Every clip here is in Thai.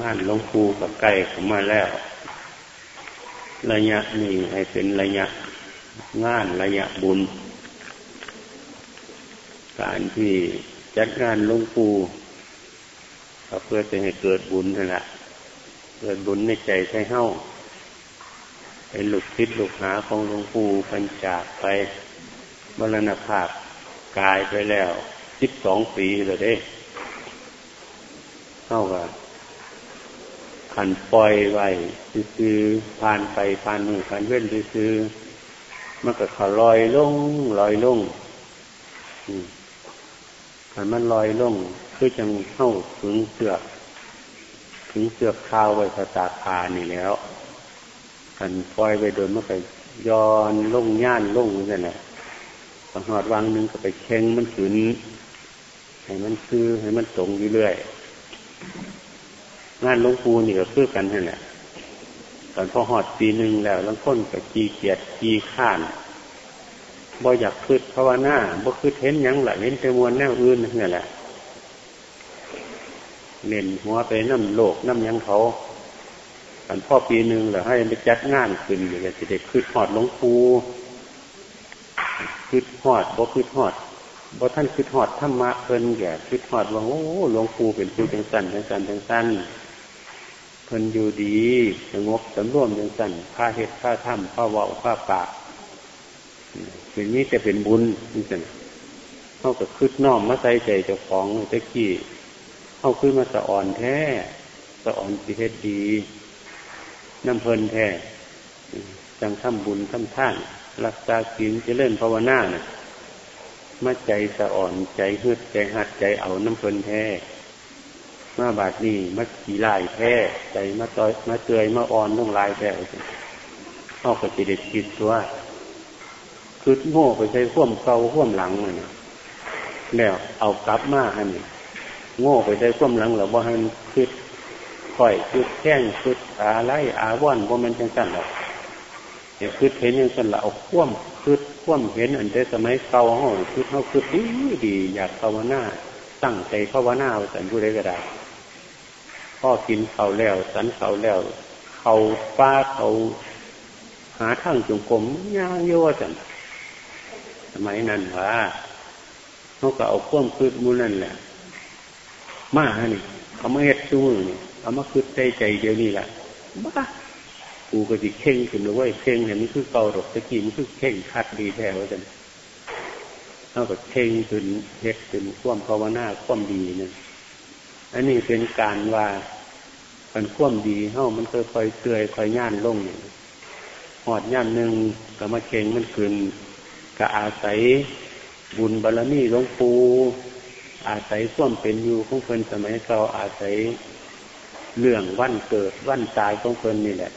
งานหลวงปู่กับไก่เข้ามาแล้ว ระยะนี้ให้เป็นระยะงานระยะบุญ การที่จัดงานหลวงปู่เพื่อจะให้เกิดบุญนั่นแหละเกิดบุญในใจใช้เฮ้าเป็นลูกศิษย์ลูกหาของหลวงปู่ปัญจากไปมรณภาพกายไปแล้วสิบสองปีเลยเด้เท่ากับ ขันปล่อยไว้ซื้อผ่านไปผ่านมือผ่านเว้นซื้อมันก็ขาลอยลงลอยลงขันมันลอยลงคือจังเข้าถึงเสือกถึงเสือกข้าวไว้สตาคานี่แล้วขันปล่อยไปโดยมันก็ย้อนลงย่านลงนั่นแหละสังหอดวางนึงก็ไปเข่งมันขืนให้มันซื้อให้มันตรงอยู่เรื่อย งานหลวงปู่นี่ก็คือกันนั่นแหละตอนพอหอดปีหนึ่งแล้วลังค้นกับจีเกียดจีข้านบ่อยากคืดภาวนาบ่คืดเห็นยังหละเห็นแต่มวลแนวอื่นนี่แหละเน้นหัวไปน้ำโลกน้ำยังเขาอันพ่อปีหนึ่งแล้วให้ไปจัดงานขึ้นอย่างจะได้คืดหอดหลวงปู่คืดหอดบ่คืดหอดบ่ท่านคืดหอดธรรมะเพิ่นแก่คืดหอดว่าโอ้หลวงปู่เป็นผู้จังสันจังสันจังสันเพิ่นอยู่ดีสงบสำรวมจังสันผ้าเห็ดผ้าถ้ำผ้าเวาผ้าปากเป็นนี้จะเป็นบุญนี่สิเท่ากับคืดน้อมมาใส่ใจเจ้าของตะกี้เข้าขึ้นมาสะอ่อนแท้สะอ่อนสิเฮ็ดดีน้ำเพลินแท้จังทำบุญทำท่านรักษาศีลจะเล่นภาวนาเนะ่ยมาใจสะอ่อนใจฮึดใจหัดใจเอาน้ำเพลินแท้ มาบาดนี้มาขี่ลายแท้ใจมาต่อยมาเตยมาอ่อนต้องลายแท้เข้ากับจิตจิตตัวคือโง่ไปใช้ข่วมเกาข่วมหลังเลยแล้วเอากลับมาให้โง่ไปใช้ข่วมหลังหรือว่าให้คือค่อยคือแข้งคือาไล่อาว่อนว่ามันจังสันหรอกเดี๋ยวคือเห็นยังสั่นละเอาข่วมคือข่วมเห็นอันเดสมัยเก่าห้องคือเขาคือดีดีอยากภาวนาตั้งใจภาวนาสันผู้ใดก็ได้ พ่อกินเขาแล้วสันเขาแล้ว เขาป้าเขาหาทางจงกรมย่างโยสันสมัยนั้นว่าเขาก็เอาข่วมคืดมูนั่นแหละมาฮะนี่เอามาเฮ็ดชูมือนี่เอามาคืดใจใจเดียวนี่แหละบ้ากูก็จิเข่งขึ้นเลยเข่งเห็นมันคือเกาดอกตะกี้มันคือเข่งคัดดีแท้ว่าจันเท่ากับเข่งขึ้นเฮ็ดขึ้นข่วมภาวนาข่วมดีเนั่น อันนี้เป็นการว่ามันข่วมดีเฮ้ามันค่อยๆเตือยค่อยย่านลงอย่างหอดย่านหนึ่งก็มาเข่งมันขึ้นก็อาศัยบุญบารรมีหลวงปู่อาศัยส่วมเป็นอยู่ของเพิ่นสมัยเก่าอาศัยเรื่องวันเกิดวันตายของเพิ่นนี่แหละ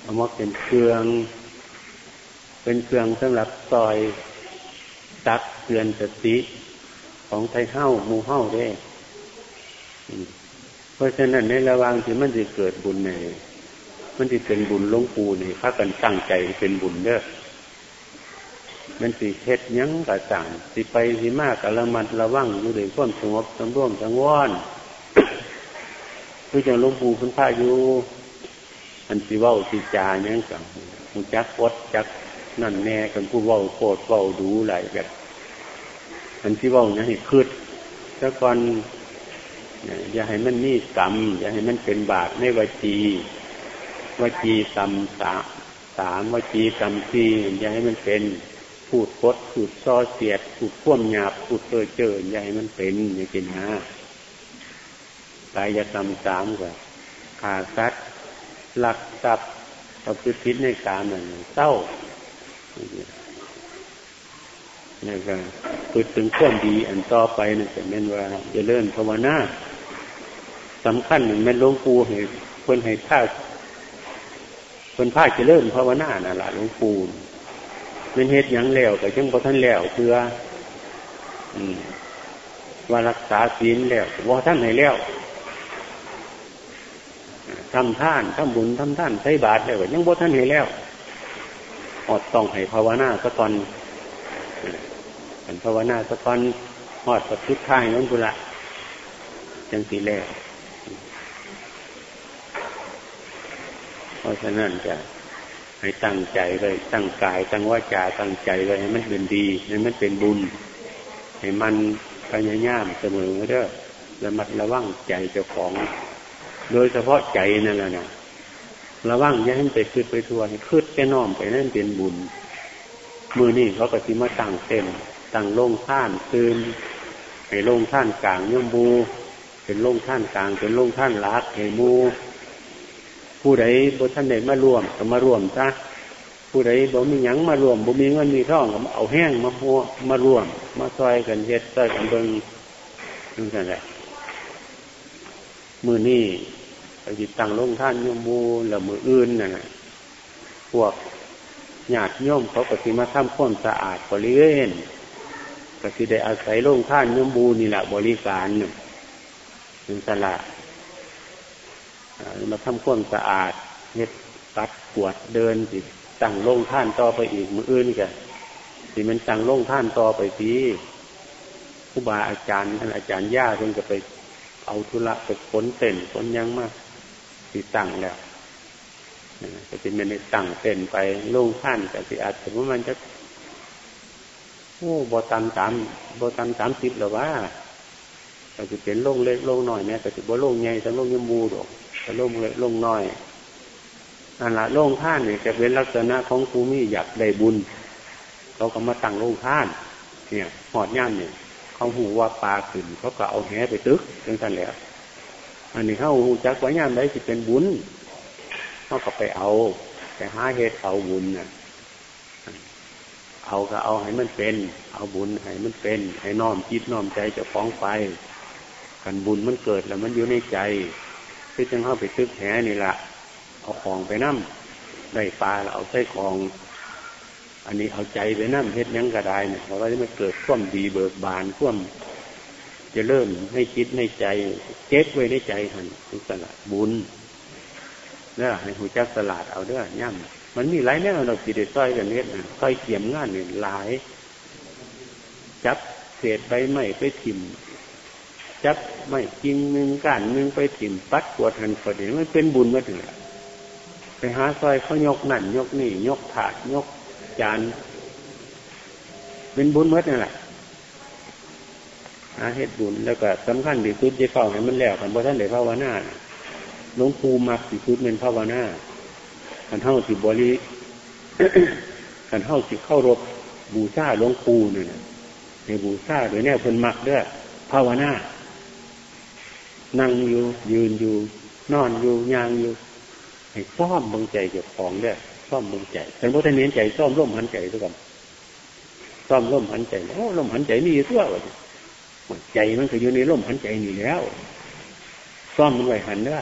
เอามาเป็นเครื่อง เป็นเครื่องสำหรับซอยตักเตือนสติของไทยเฮ้ามูเฮ้าได้ เพราะฉะนั้นในระว่างที่มันจะเกิดบุญในมันจะเป็นบุญลงปู่นี่พากันตั้งใจเป็นบุญเด้อมันสิเฮ็ดยั้งกระจังสิไปสิมากกระมัดระวังดูด้วยความสงบสำรวมสังวรคือจังลงปูคุณพาอยู่อันสิว่าสิจายังกังมูจักวดจักนั่นแน่กันผู้ว่าโคตรว่าดูหลายแบบอันที่ว่าเนี่ยคืดถ้าก่อน อย่าให้มันมีกรรมอย่าให้มันเป็นบาปในวจีวจีกรรมสามสามวจีกรรมสี่อย่าให้มันเป็นพูดพดพูดซอเสียดพูดพ่วมหยาบพูดเตอเจออย่าให้มันเป็นอย่างนี้นะกายกรรมสามกว่าขาซัดหลักทรัพย์ประพฤติผิดในการนั่นเศร้านี่ก็พูดถึงข้อดีอันต่อไปนั่นจะเป็นว่าจะเลื่อนภาวนา สำคัญหนึ่งแม่หลวงปู่ให้คนให้ท่าคนพาจะเริ่มภาวนาน่ะละหลวงปู่เป็นเหตุยังแล้วแต่ยังพอท่านแล้วเพื่อว่ารักษาศีลแล้วว่าท่านให้แล้วทำท่านทำบุญทำท่านใช้บาตรแล้วยังบ่ท่านให้แล้วอดต้องให้ภาวนาสักตอนเป็นภาวนาสักตอนหอดสักทุกท่ายนั้นบุระจังสีแล้ว เพราะฉะนั้นจะให้ตั้งใจเลยตั้งกาย ตั้งวาจาตั้งใจเลยให้มันเป็นดีให้มันเป็นบุญ ให้มันพยายามเสมอเด้อระมัดระวังใจเจ้าของ โดยเฉพาะใจนั่นแหละนะระวังอย่าให้ไปคืดไปทัวนคืดแค่น้อมไปนั่นเป็นบุญ มือนี่เขาก็ทิมาตั้งเส้นตั้งโล่งท่านคืนให้โล่งท่านกลางย่อมบูเป็นโล่งท่านกลางเป็นโล่งท่านลักให้มู ผู้ใดบ่ท่านใดมาร่วมก็มาร่วมซะผู้ใดบ่มีหยังมารวมบ่มีเงินมีทองก็เอาแห้งมาหัวมาร่วม มาซอยกันเฮ็ดซอยกันเบิ่งนั่นแหละมือนี่ไปจิตตังลงท่านโยมมูแล้วมืออื่นน่ะพวกญาติโยมเขาก็สิมาทำพ้นสะอาดบริเวณก็สิได้อาศัยลงท่านโยมบูนี่แหละบริการหนึ่งเป็นสละ มาทำพ้นสะอาดเฮ็ดตัดปวดเดินสิตั้งลงท่านต่อไปอีกมืออื่นกันสิมันตั้งลงท่านต่อไปทีผู้บาอาจารย์ท่านอาจารย์ย่าเพิ่งจะไป เอาธุระไปขนเต้นขนยังมากสิตั้งแล้วก็จะไม่ได้ตั้งเต้นไปลงท่านแต่สิอาจจะว่ามันจะโอ้บอตันสามบอตันสามสิบหรือว่าก็จะเป็นลงเล็กลงหน้อยเนี่ยก็จะบ่ลงใหญ่แต่ลงยมูดอก แต่ลงเล็กลงน้อยอันละลงท่านเนี่ยจะเป็นลักษณะของภูมิอยากได้บุญ เขาก็มาตั้งลงท่าน เนี่ยหอดย่านเนี่ยเขาหูว่าปลาขึ้นเขาก็เอาแหไปตึกจังสันแล้วอันนี้เขาหูจักว่าย่ามได้สิเป็นบุญเขาก็ไปเอาแต่หาเหตุเอาบุญน่ะเอาก็เอาให้มันเป็น เอาบุญให้มันเป็น ให้น้อมจิตน้อมใจจะฟ้องไปกันบุญมันเกิดแล้วมันอยู่ในใจ ที่จึงเข้าไปตึกแหนี่แหละเอาของไปนั่มได้ปลาเอาใส่ของ อันนี้เอาใจไปนั่งเฮ็ดยังกระไดเนี่ยเพราะว่ามันเกิดข่วมดีเบิกบานข่วมจะเริ่มให้คิดในใจเก็บไว้ในใจหันทุกสลัดบุญเนี่ยให้หูจักสลัดเอาเด้อย่ำมันมีหลายแนวเราสิได้ซ้อยกันเนี่ยซ้อยเกี่ยมงานเนี่ยหลาย จับเศษใบไม้ไปถิ่ม จับไม่จริงหนึ่งก้านหนึ่งไปถิ่มปัดปวดหันพอดีมันเป็นบุญมาถึงไปหาซอยเขายกนั่นยกนี่ ยกถาดยกจาน เป็นบุญเมื่อนั่นแหละอาเหตุบุญแล้วก็สำคัญที่สุดจะเข้าให้มันแล้วกันเพราะท่านเดี๋ยวภาวนาหลวงปู่มักที่สุดเป็นภาวนาขันเท่าสิบริขันเท่าสิเข้ารบบูชาหลวงปู่เนี่ยในบูชาโดยแน่เพิ่นมักด้วยภาวนา นั่งอยู่ ยืนอยู่ นอนอยู่ยางอยู่ให้ฟ้อมบังใจเก็บของด้วยซ่อมลมใจแต่พระท่านเน้นใจซ่อมลมหันใจด้วยกันซ่อมลมหันใจโอ้ลมหันใจนี่ทั่วเลยใจมันก็อยู่ในลมหันใจนี่แล้ว ซ่อมมันไว้หันเด้อ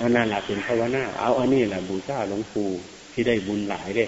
อันนั้นแหละเป็นภาวนาเอาอันนี้แหละบูชาหลวงปู่ที่ได้บุญหลายเด้